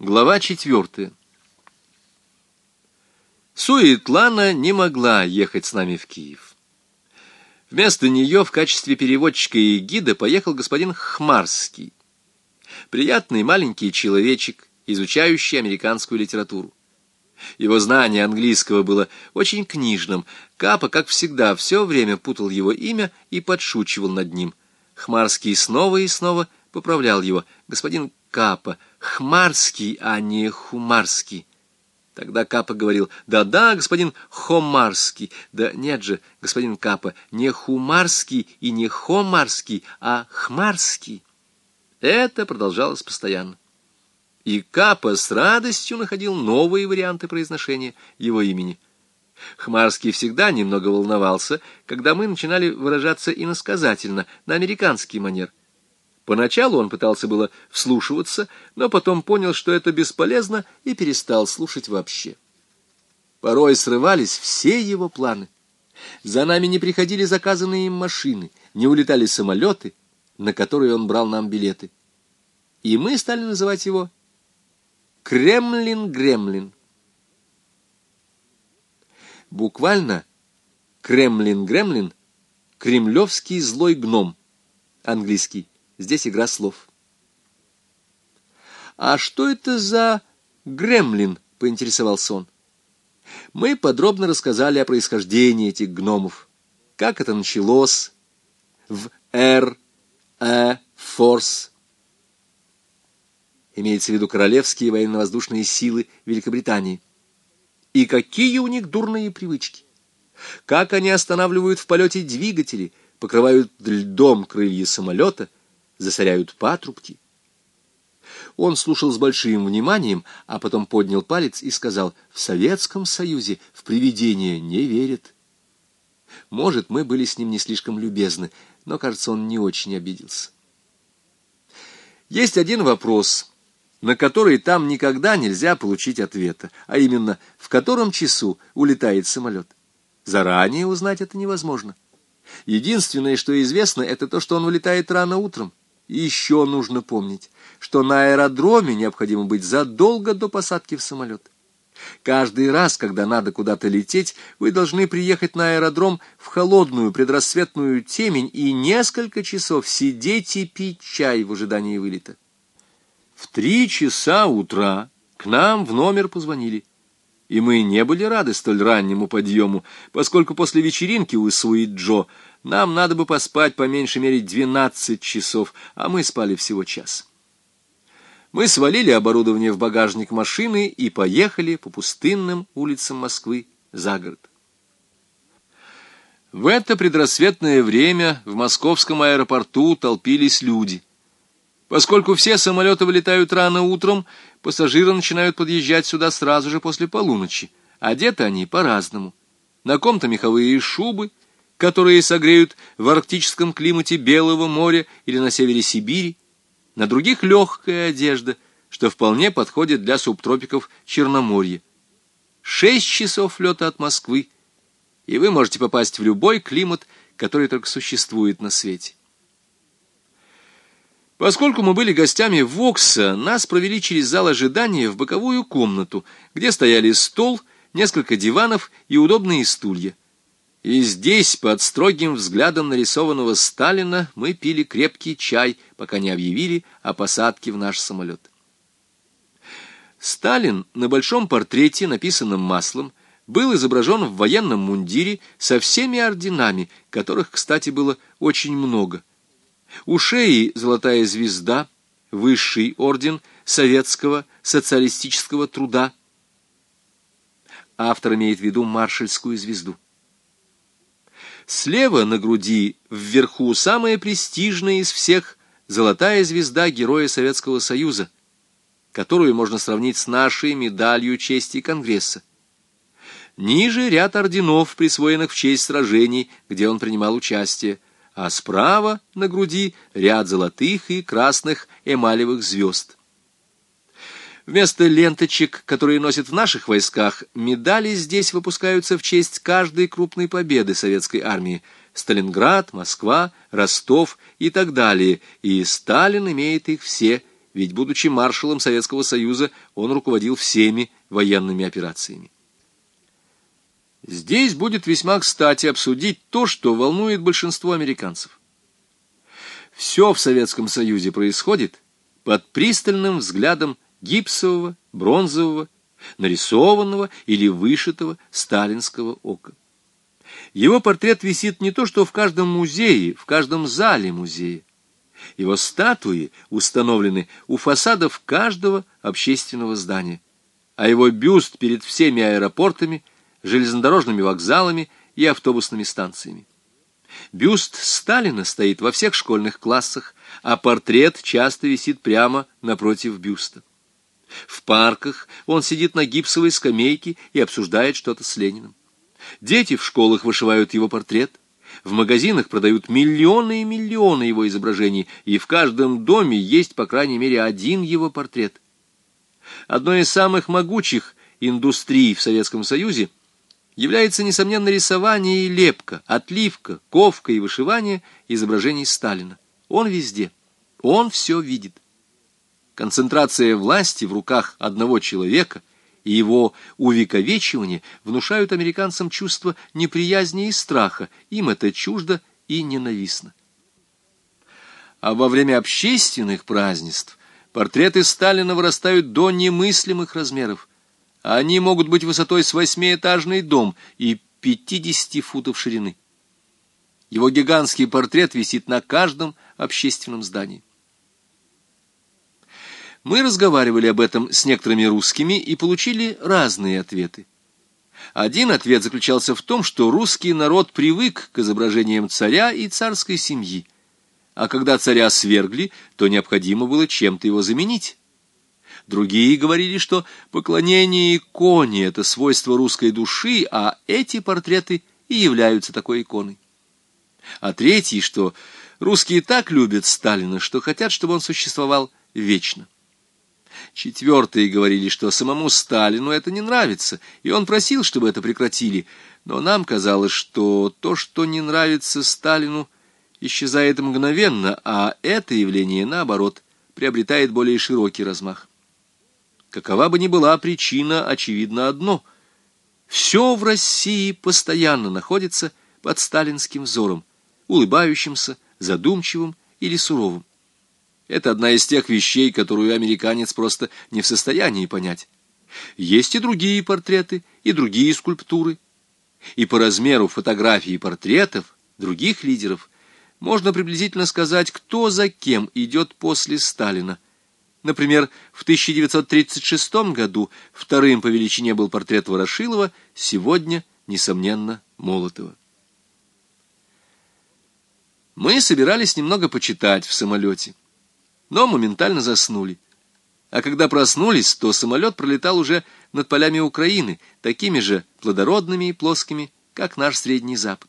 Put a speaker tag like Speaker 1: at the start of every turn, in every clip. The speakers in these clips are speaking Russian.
Speaker 1: Глава четвертая. Суетлана не могла ехать с нами в Киев. Вместо нее в качестве переводчика и гида поехал господин Хмарский, приятный маленький человечек, изучающий американскую литературу. Его знание английского было очень книжным. Капа, как всегда, все время путал его имя и подшучивал над ним. Хмарский снова и снова поправлял его. «Господин Капа, Хмарский, а не Хумарский». Тогда Капа говорил, да-да, господин Хомарский, да нет же, господин Капа, не Хумарский и не Хомарский, а Хмарский. Это продолжалось постоянно. И Капа с радостью находил новые варианты произношения его имени. Хмарский всегда немного волновался, когда мы начинали выражаться иносказательно, на американский манер. Поначалу он пытался было вслушиваться, но потом понял, что это бесполезно, и перестал слушать вообще. Порой срывались все его планы. За нами не приходили заказанные им машины, не улетали самолеты, на которые он брал нам билеты. И мы стали называть его Kremlin Gremlin. Буквально Kremlin Gremlin — кремлевский злой гном, английский. Здесь игра слов. «А что это за гремлин?» — поинтересовался он. Мы подробно рассказали о происхождении этих гномов, как это началось в Р. Э. Форс. Имеется в виду королевские военно-воздушные силы Великобритании. И какие у них дурные привычки. Как они останавливают в полете двигатели, покрывают льдом крылья самолета — засоряют патрубки. Он слушал с большим вниманием, а потом поднял палец и сказал, «В Советском Союзе в привидения не верят». Может, мы были с ним не слишком любезны, но, кажется, он не очень обиделся. Есть один вопрос, на который там никогда нельзя получить ответа, а именно, в котором часу улетает самолет. Заранее узнать это невозможно. Единственное, что известно, это то, что он улетает рано утром. Еще нужно помнить, что на аэродроме необходимо быть задолго до посадки в самолет. Каждый раз, когда надо куда-то лететь, вы должны приехать на аэродром в холодную предрассветную темень и несколько часов сидеть и пить чай в ожидании вылета. В три часа утра к нам в номер позвонили. И мы не были рады столь раннему подъему, поскольку после вечеринки у Суит Джо нам надо бы поспать по меньшей мере двенадцать часов, а мы спали всего час. Мы свалили оборудование в багажник машины и поехали по пустынным улицам Москвы за город. В это предрассветное время в московском аэропорту толпились люди. Поскольку все самолеты вылетают рано утром, пассажиры начинают подъезжать сюда сразу же после полуночи. Одеты они по-разному. На ком-то меховые шубы, которые согреют в арктическом климате Белого моря или на севере Сибири, на других легкая одежда, что вполне подходит для субтропиков Черноморья. Шесть часов лета от Москвы, и вы можете попасть в любой климат, который только существует на свете. Поскольку мы были гостями Вокса, нас провели через зал ожидания в боковую комнату, где стояли стол, несколько диванов и удобные стулья. И здесь, под строгим взглядом нарисованного Сталина, мы пили крепкий чай, пока не объявили о посадке в наш самолет. Сталин на большом портрете, написанном маслом, был изображен в военном мундире со всеми орденами, которых, кстати, было очень много. У шеи золотая звезда, высший орден советского социалистического труда. Автор имеет в виду маршальскую звезду. Слева на груди, вверху, самая престижная из всех золотая звезда Героя Советского Союза, которую можно сравнить с нашей медалью чести Конгресса. Ниже ряд орденов, присвоенных в честь сражений, где он принимал участие, а справа на груди ряд золотых и красных эмалевых звезд. Вместо ленточек, которые носят в наших войсках, медали здесь выпускаются в честь каждой крупной победы советской армии. Сталинград, Москва, Ростов и так далее. И Сталин имеет их все ведь, будучи маршалом Советского Союза, он руководил всеми военными операциями. Здесь будет весьма кстати обсудить то, что волнует большинство американцев. Все в Советском Союзе происходит под пристальным взглядом гипсового, бронзового, нарисованного или вышитого сталинского ока. Его портрет висит не то что в каждом музее, в каждом зале музея. Его статуи установлены у фасадов каждого общественного здания, а его бюст перед всеми аэропортами, железнодорожными вокзалами и автобусными станциями. Бюст Сталина стоит во всех школьных классах, а портрет часто висит прямо напротив бюста. В парках он сидит на гипсовой скамейке и обсуждает что-то с Лениным. Дети в школах вышивают его портрет. В магазинах продают миллионы и миллионы его изображений, и в каждом доме есть, по крайней мере, один его портрет. Одной из самых могучих индустрий в Советском Союзе является, несомненно, рисование и лепка, отливка, ковка и вышивание изображений Сталина. Он везде. Он все видит. Концентрация власти в руках одного человека и его увековечивание внушают американцам чувство неприязни и страха, им это чуждо и ненавистно. А во время общественных празднеств портреты Сталина вырастают до немыслимых размеров. Они могут быть высотой с восьмиэтажный дом и 50 футов ширины. Его гигантский портрет висит на каждом общественном здании. Мы разговаривали об этом с некоторыми русскими и получили разные ответы. Один ответ заключался в том, что русский народ привык к изображениям царя и царской семьи, а когда царя свергли, то необходимо было чем-то его заменить. Другие говорили, что поклонение иконе — это свойство русской души, а эти портреты и являются такой иконой. А третий, что русские так любят Сталина, что хотят, чтобы он существовал вечно. Четвертые говорили, что самому Сталину это не нравится, и он просил, чтобы это прекратили. Но нам казалось, что то, что не нравится Сталину, исчезает мгновенно, а это явление, наоборот, приобретает более широкий размах. Какова бы ни была причина, очевидно одно. Все в России постоянно находится под сталинским взором, улыбающимся, задумчивым или суровым. Это одна из тех вещей, которую американец просто не в состоянии понять. Есть и другие портреты, и другие скульптуры. И по размеру фотографий и портретов других лидеров можно приблизительно сказать, кто за кем идет после Сталина. Например, в 1936 году вторым по величине был портрет Ворошилова, сегодня, несомненно, Молотова. Мы собирались немного почитать в самолете но моментально заснули. А когда проснулись, то самолет пролетал уже над полями Украины, такими же плодородными и плоскими, как наш Средний Запад.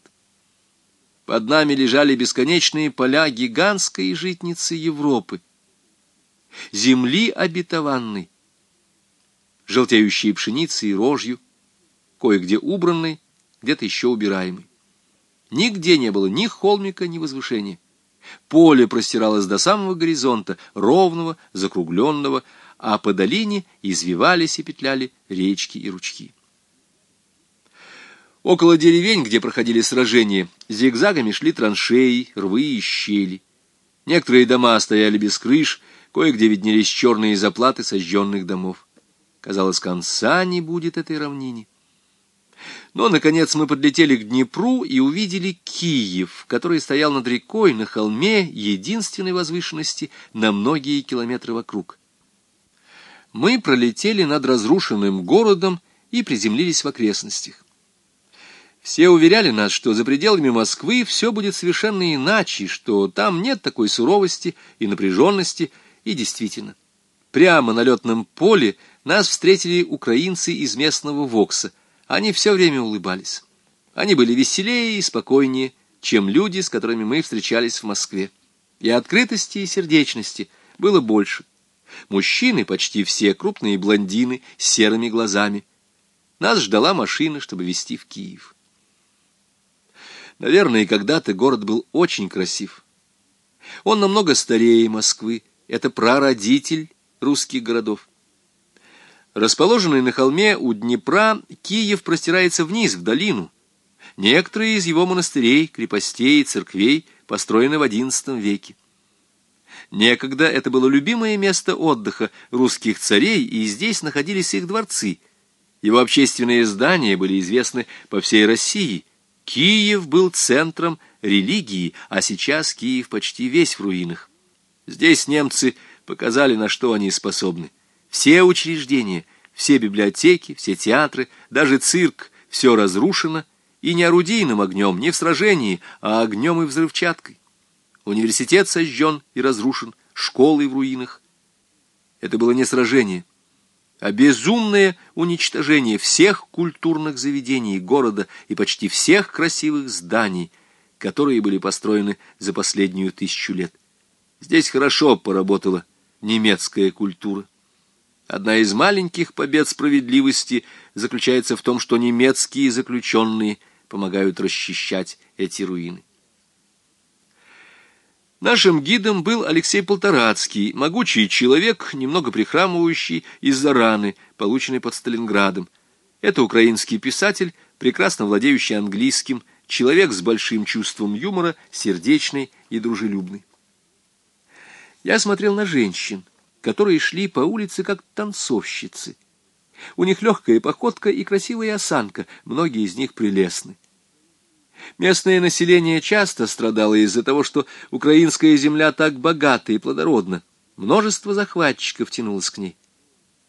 Speaker 1: Под нами лежали бесконечные поля гигантской житницы Европы, земли обетованной, желтеющие пшеницей и рожью, кое-где убранной, где-то еще убираемой. Нигде не было ни холмика, ни возвышения. Поле простиралось до самого горизонта, ровного, закругленного, а по долине извивались и петляли речки и ручьи. Около деревень, где проходили сражения, зигзагами шли траншеи, рвы и щели. Некоторые дома стояли без крыш, кое-где виднелись черные заплаты сожженных домов. Казалось, конца не будет этой равнине. Но, наконец, мы подлетели к Днепру и увидели Киев, который стоял над рекой на холме единственной возвышенности на многие километры вокруг. Мы пролетели над разрушенным городом и приземлились в окрестностях. Все уверяли нас, что за пределами Москвы все будет совершенно иначе, что там нет такой суровости и напряженности, и действительно. Прямо на летном поле нас встретили украинцы из местного ВОКСа — они все время улыбались. Они были веселее и спокойнее, чем люди, с которыми мы встречались в Москве. И открытости, и сердечности было больше. Мужчины почти все крупные блондины с серыми глазами. Нас ждала машина, чтобы везти в Киев. Наверное, когда-то город был очень красив. Он намного старее Москвы, — это прародитель русских городов. Расположенный на холме у Днепра, Киев простирается вниз, в долину. Некоторые из его монастырей, крепостей и церквей построены в XI веке. Некогда это было любимое место отдыха русских царей, и здесь находились их дворцы. Его общественные здания были известны по всей России. Киев был центром религии, а сейчас Киев почти весь в руинах. Здесь немцы показали, на что они способны. Все учреждения, все библиотеки, все театры, даже цирк, все разрушено, и не орудийным огнем, не в сражении, а огнем и взрывчаткой. Университет сожжен и разрушен, школы в руинах. Это было не сражение, а безумное уничтожение всех культурных заведений города и почти всех красивых зданий, которые были построены за последнюю тысячу лет. Здесь хорошо поработала немецкая культура. Одна из маленьких побед справедливости заключается в том, что немецкие заключенные помогают расчищать эти руины. Нашим гидом был Алексей Полторацкий, могучий человек, немного прихрамывающий из-за раны, полученной под Сталинградом. Это украинский писатель, прекрасно владеющий английским, человек с большим чувством юмора, сердечный и дружелюбный. Я смотрел на женщин, которые шли по улице как танцовщицы. У них легкая походка и красивая осанка, многие из них прелестны. Местное население часто страдало из-за того, что украинская земля так богата и плодородна. Множество захватчиков тянулось к ней.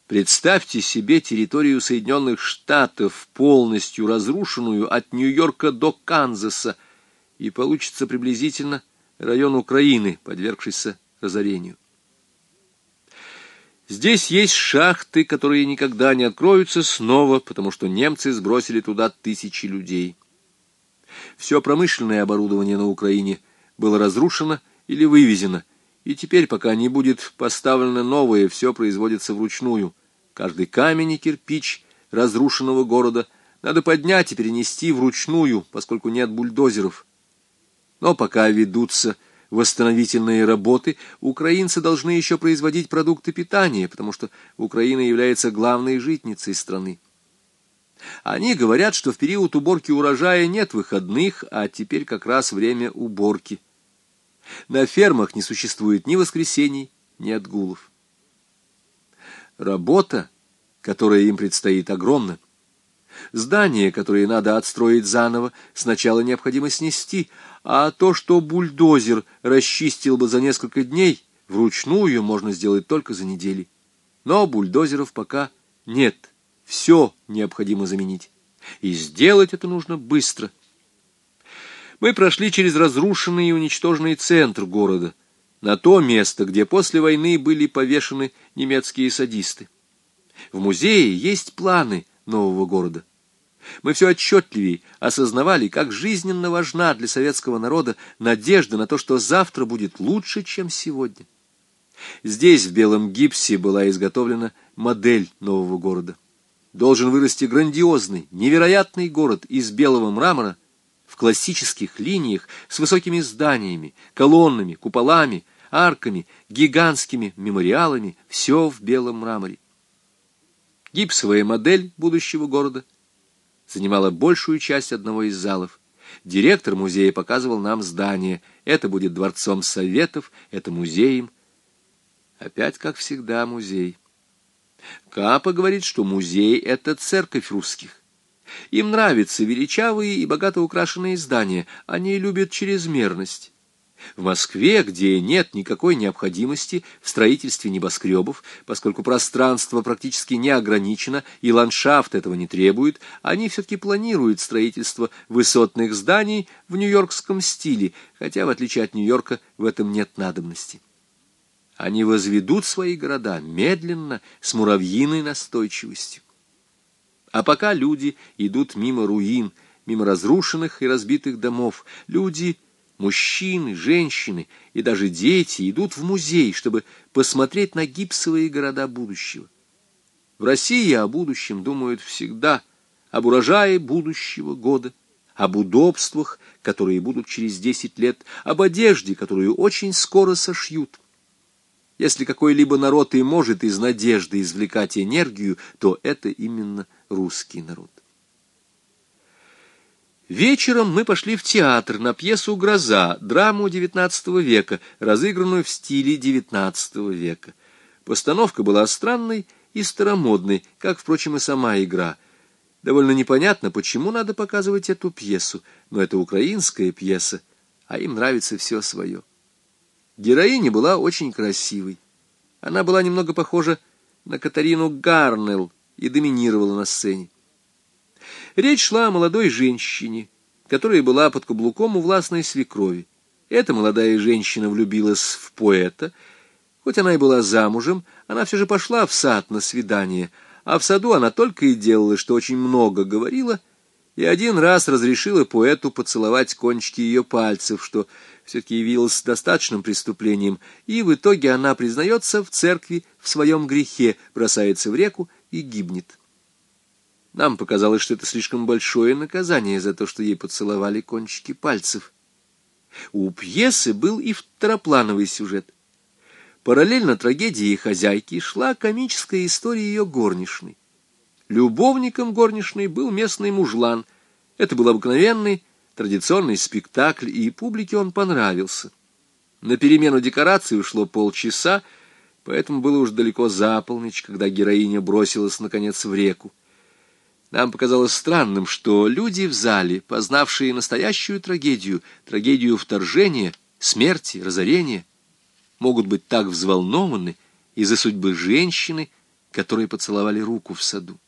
Speaker 1: Представьте себе территорию Соединенных Штатов, полностью разрушенную от Нью-Йорка до Канзаса, и получится приблизительно район Украины, подвергшийся разорению. Здесь есть шахты, которые никогда не откроются снова, потому что немцы сбросили туда тысячи людей. Все промышленное оборудование на Украине было разрушено или вывезено, и теперь, пока не будет поставлено новое, все производится вручную. Каждый камень и кирпич разрушенного города надо поднять и перенести вручную, поскольку нет бульдозеров. Но пока ведутся восстановительные работы, украинцы должны еще производить продукты питания, потому что Украина является главной житницей страны. Они говорят, что в период уборки урожая нет выходных, а теперь как раз время уборки. На фермах не существует ни воскресений, ни отгулов. Работа, которая им предстоит, огромна. Здания, которые надо отстроить заново, сначала необходимо снести, а то, что бульдозер расчистил бы за несколько дней, вручную можно сделать только за недели. Но бульдозеров пока нет. Все необходимо заменить. И сделать это нужно быстро. Мы прошли через разрушенный и уничтоженный центр города, на то место, где после войны были повешены немецкие садисты. В музее есть планы нового города. Мы все отчетливее осознавали, как жизненно важна для советского народа надежда на то, что завтра будет лучше, чем сегодня. Здесь в белом гипсе была изготовлена модель нового города должен вырасти грандиозный, невероятный город из белого мрамора в классических линиях с высокими зданиями, колоннами, куполами, арками, гигантскими мемориалами, все в белом мраморе. Гипсовая модель будущего города занимала большую часть одного из залов. Директор музея показывал нам здание. Это будет дворцом советов, это музеем. Опять, как всегда, музей. Капа говорит, что музей — это церковь русских. Им нравятся величавые и богато украшенные здания, они любят чрезмерность. В Москве, где нет никакой необходимости в строительстве небоскребов, поскольку пространство практически не ограничено и ландшафт этого не требует, они все-таки планируют строительство высотных зданий в нью-йоркском стиле, хотя, в отличие от Нью-Йорка, в этом нет надобности. Они возведут свои города медленно, с муравьиной настойчивостью. А пока люди идут мимо руин, мимо разрушенных и разбитых домов, люди, мужчины, женщины и даже дети идут в музей, чтобы посмотреть на гипсовые города будущего. В России о будущем думают всегда, об урожае будущего года, об удобствах, которые будут через десять лет, об одежде, которую очень скоро сошьют. Если какой-либо народ и может из надежды извлекать энергию, то это именно русский народ. Вечером мы пошли в театр на пьесу «Гроза», драму XIX века, разыгранную в стиле XIX века. Постановка была странной и старомодной, как, впрочем, и сама игра. Довольно непонятно, почему надо показывать эту пьесу, но это украинская пьеса, а им нравится все свое. Героиня была очень красивой. Она была немного похожа на Катарину Гарнелл и доминировала на сцене. Речь шла о молодой женщине, которая была под каблуком у властной свекрови. Эта молодая женщина влюбилась в поэта. Хоть она и была замужем, она все же пошла в сад на свидание, а в саду она только и делала, что очень много говорила, и один раз разрешила поэту поцеловать кончики ее пальцев, что все-таки явилось достаточным преступлением, и в итоге она признается в церкви в своем грехе, бросается в реку и гибнет. Нам показалось, что это слишком большое наказание за то, что ей поцеловали кончики пальцев. У пьесы был и второплановый сюжет. Параллельно трагедии хозяйки шла комическая история ее горничной. Любовником горничной был местный мужлан. Это был обыкновенный, традиционный спектакль, и публике он понравился. На перемену декораций ушло полчаса, поэтому было уж далеко за полночь, когда героиня бросилась, наконец, в реку. Нам показалось странным, что люди в зале, познавшие настоящую трагедию, трагедию вторжения, смерти, разорения, могут быть так взволнованы из-за судьбы женщины, которой поцеловали руку в саду.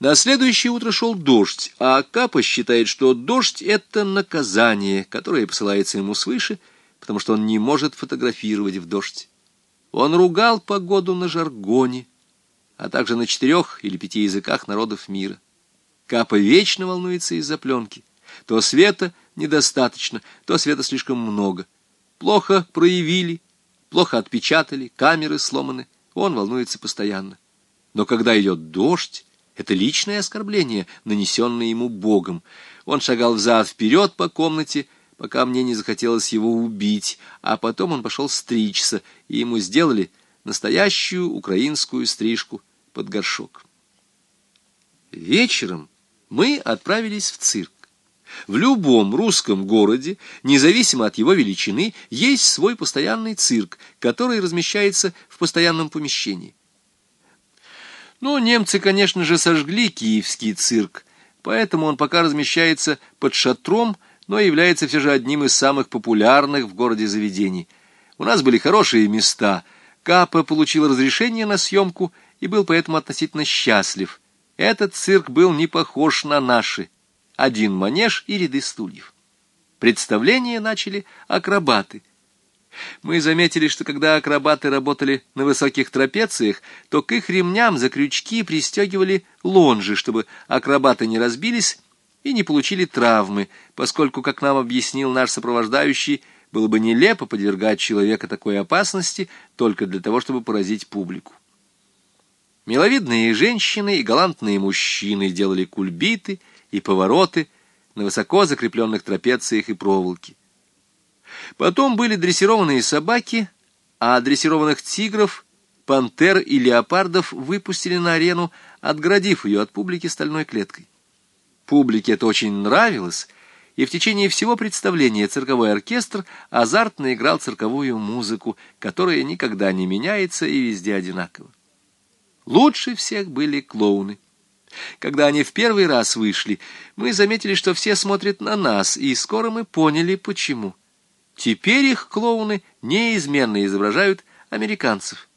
Speaker 1: На следующее утро шел дождь, а Капа считает, что дождь — это наказание, которое посылается ему свыше, потому что он не может фотографировать в дождь. Он ругал погоду на жаргоне, а также на четырех или пяти языках народов мира. Капа вечно волнуется из-за пленки. То света недостаточно, то света слишком много. Плохо проявили, плохо отпечатали, камеры сломаны. Он волнуется постоянно. Но когда идет дождь, это личное оскорбление, нанесенное ему Богом. Он шагал взад-вперед по комнате, пока мне не захотелось его убить, а потом он пошел стричься, и ему сделали настоящую украинскую стрижку под горшок. Вечером мы отправились в цирк. В любом русском городе, независимо от его величины, есть свой постоянный цирк, который размещается в постоянном помещении. Ну, немцы, конечно же, сожгли киевский цирк, поэтому он пока размещается под шатром, но является все же одним из самых популярных в городе заведений. У нас были хорошие места. Капа получил разрешение на съемку и был поэтому относительно счастлив. Этот цирк был не похож на наши. Один манеж и ряды стульев. Представление начали акробаты — мы заметили, что когда акробаты работали на высоких трапециях, то к их ремням за крючки пристегивали лонжи, чтобы акробаты не разбились и не получили травмы, поскольку, как нам объяснил наш сопровождающий, было бы нелепо подвергать человека такой опасности только для того, чтобы поразить публику. Миловидные женщины и галантные мужчины делали кульбиты и повороты на высоко закрепленных трапециях и проволоке. Потом были дрессированные собаки, а дрессированных тигров, пантер и леопардов выпустили на арену, отгородив ее от публики стальной клеткой. Публике это очень нравилось, и в течение всего представления цирковой оркестр азартно играл цирковую музыку, которая никогда не меняется и везде одинакова. Лучше всех были клоуны. Когда они в первый раз вышли, мы заметили, что все смотрят на нас, и скоро мы поняли, почему. Теперь их клоуны неизменно изображают американцев.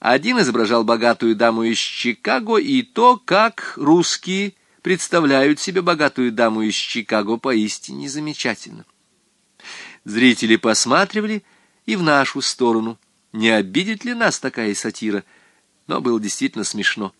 Speaker 1: Один изображал богатую даму из Чикаго и то, как русские представляют себе богатую даму из Чикаго поистине замечательно. Зрители посматривали и в нашу сторону, не обидит ли нас такая сатира, но было действительно смешно.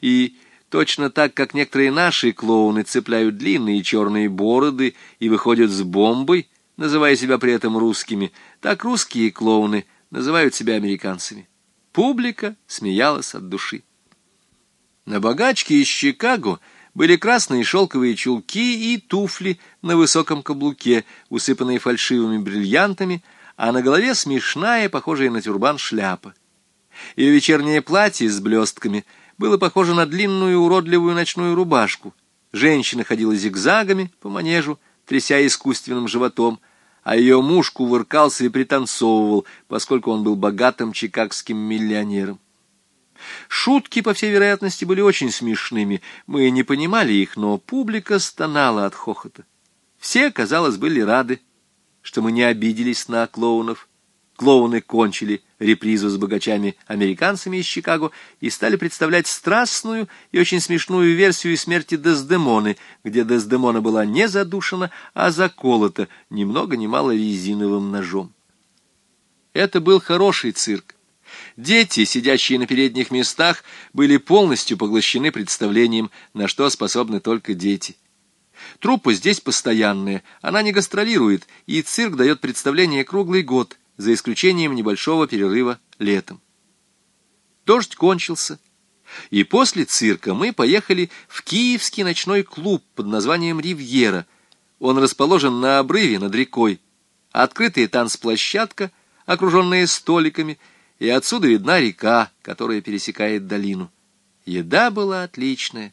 Speaker 1: И точно так, как некоторые наши клоуны цепляют длинные черные бороды и выходят с бомбой, называя себя при этом русскими, так русские клоуны называют себя американцами. Публика смеялась от души. На богачке из Чикаго были красные шелковые чулки и туфли на высоком каблуке, усыпанные фальшивыми бриллиантами, а на голове смешная, похожая на тюрбан, шляпа. Ее вечернее платье с блестками было похоже на длинную уродливую ночную рубашку. Женщина ходила зигзагами по манежу, тряся искусственным животом, а ее муж кувыркался и пританцовывал, поскольку он был богатым чикагским миллионером. Шутки, по всей вероятности, были очень смешными. Мы не понимали их, но публика стонала от хохота. Все, казалось, были рады, что мы не обиделись на клоунов. Клоуны кончили репризу с богачами-американцами из Чикаго и стали представлять страстную и очень смешную версию смерти Дездемоны, где Дездемона была не задушена, а заколота, ни много ни мало резиновым ножом. Это был хороший цирк. Дети, сидящие на передних местах, были полностью поглощены представлением, на что способны только дети. Труппа здесь постоянная, она не гастролирует, и цирк дает представление круглый год – за исключением небольшого перерыва летом. Дождь кончился, и после цирка мы поехали в киевский ночной клуб под названием «Ривьера». Он расположен на обрыве над рекой. Открытая танцплощадка, окруженная столиками, и отсюда видна река, которая пересекает долину. Еда была отличная.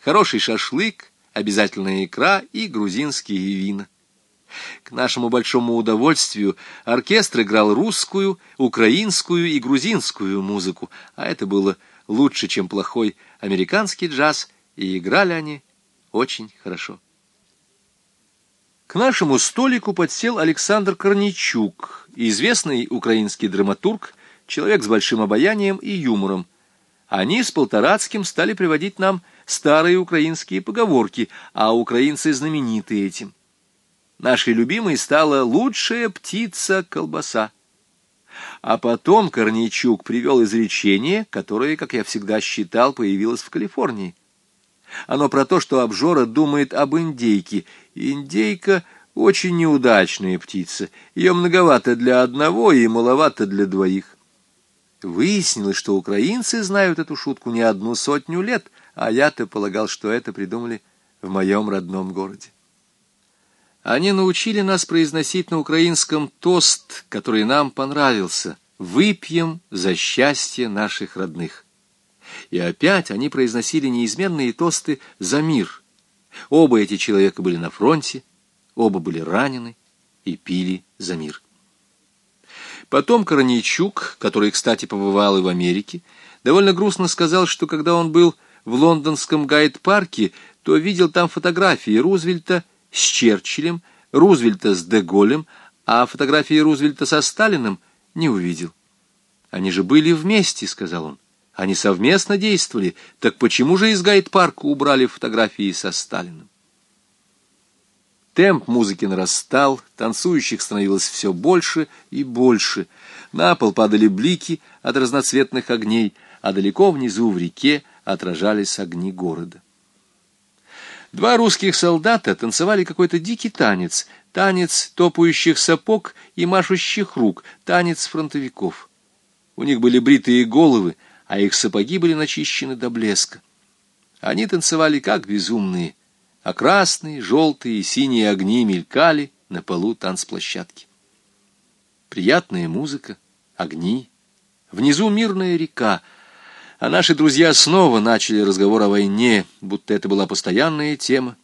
Speaker 1: Хороший шашлык, обязательная икра и грузинские вина. К нашему большому удовольствию оркестр играл русскую, украинскую и грузинскую музыку, а это было лучше, чем плохой американский джаз, и играли они очень хорошо. К нашему столику подсел Александр Корничук, известный украинский драматург, человек с большим обаянием и юмором. Они с Полторацким стали приводить нам старые украинские поговорки, а украинцы знамениты этим. Нашей любимой стала лучшая птица-колбаса. А потом Корнейчук привел изречение, которое, как я всегда считал, появилось в Калифорнии. Оно про то, что обжора думает об индейке. Индейка — очень неудачная птица. Ее многовато для одного и маловато для двоих. Выяснилось, что украинцы знают эту шутку не одну сотню лет, а я-то полагал, что это придумали в моем родном городе. Они научили нас произносить на украинском тост, который нам понравился. «Выпьем за счастье наших родных». И опять они произносили неизменные тосты за мир. Оба эти человека были на фронте, оба были ранены и пили за мир. Потом Коронейчук, который, кстати, побывал и в Америке, довольно грустно сказал, что когда он был в лондонском гайд-парке, то видел там фотографии Рузвельта с Черчиллем, Рузвельта с Деголем, а фотографии Рузвельта со Сталиным не увидел. «Они же были вместе», — сказал он. «Они совместно действовали. Так почему же из гайд-парка убрали фотографии со Сталиным?» Темп музыки нарастал, танцующих становилось все больше и больше. На пол падали блики от разноцветных огней, а далеко внизу в реке отражались огни города. Два русских солдата танцевали какой-то дикий танец, танец топающих сапог и машущих рук, танец фронтовиков. У них были бритые головы, а их сапоги были начищены до блеска. Они танцевали как безумные, а красные, желтые и синие огни мелькали на полу танцплощадки. Приятная музыка, огни, внизу мирная река — а наши друзья снова начали разговор о войне, будто это была постоянная тема,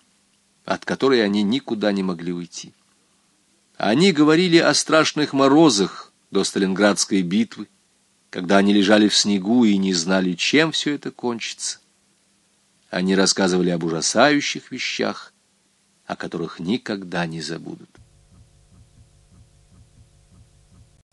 Speaker 1: от которой они никуда не могли уйти. Они говорили о страшных морозах до Сталинградской битвы, когда они лежали в снегу и не знали, чем все это кончится. Они рассказывали об ужасающих вещах, о которых никогда не забудут.